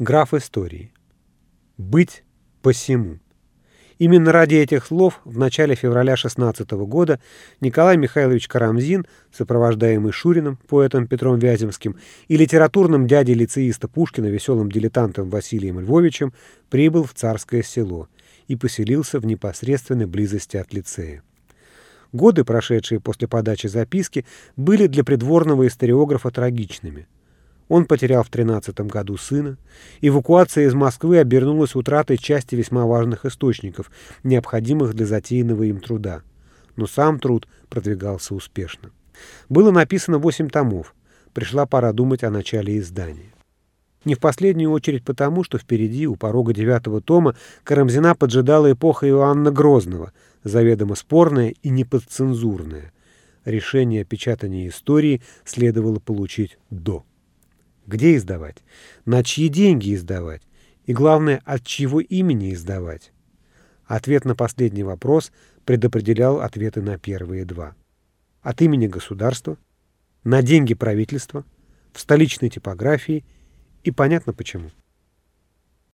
Граф истории. Быть посему. Именно ради этих слов в начале февраля 16 года Николай Михайлович Карамзин, сопровождаемый Шуриным, поэтом Петром Вяземским, и литературным дядей лицеиста Пушкина, веселым дилетантом Василием Львовичем, прибыл в Царское село и поселился в непосредственной близости от лицея. Годы, прошедшие после подачи записки, были для придворного историографа трагичными – он потерял в 13 году сына. Эвакуация из Москвы обернулась утратой части весьма важных источников, необходимых для затеянного им труда. Но сам труд продвигался успешно. Было написано 8 томов. Пришла пора думать о начале издания. Не в последнюю очередь потому, что впереди, у порога девятого тома, Карамзина поджидала эпоха Иоанна Грозного, заведомо спорная и неподцензурная. Решение о печатании истории следовало получить до. Где издавать? На чьи деньги издавать? И главное, от чьего имени издавать? Ответ на последний вопрос предопределял ответы на первые два. От имени государства, на деньги правительства, в столичной типографии и понятно почему.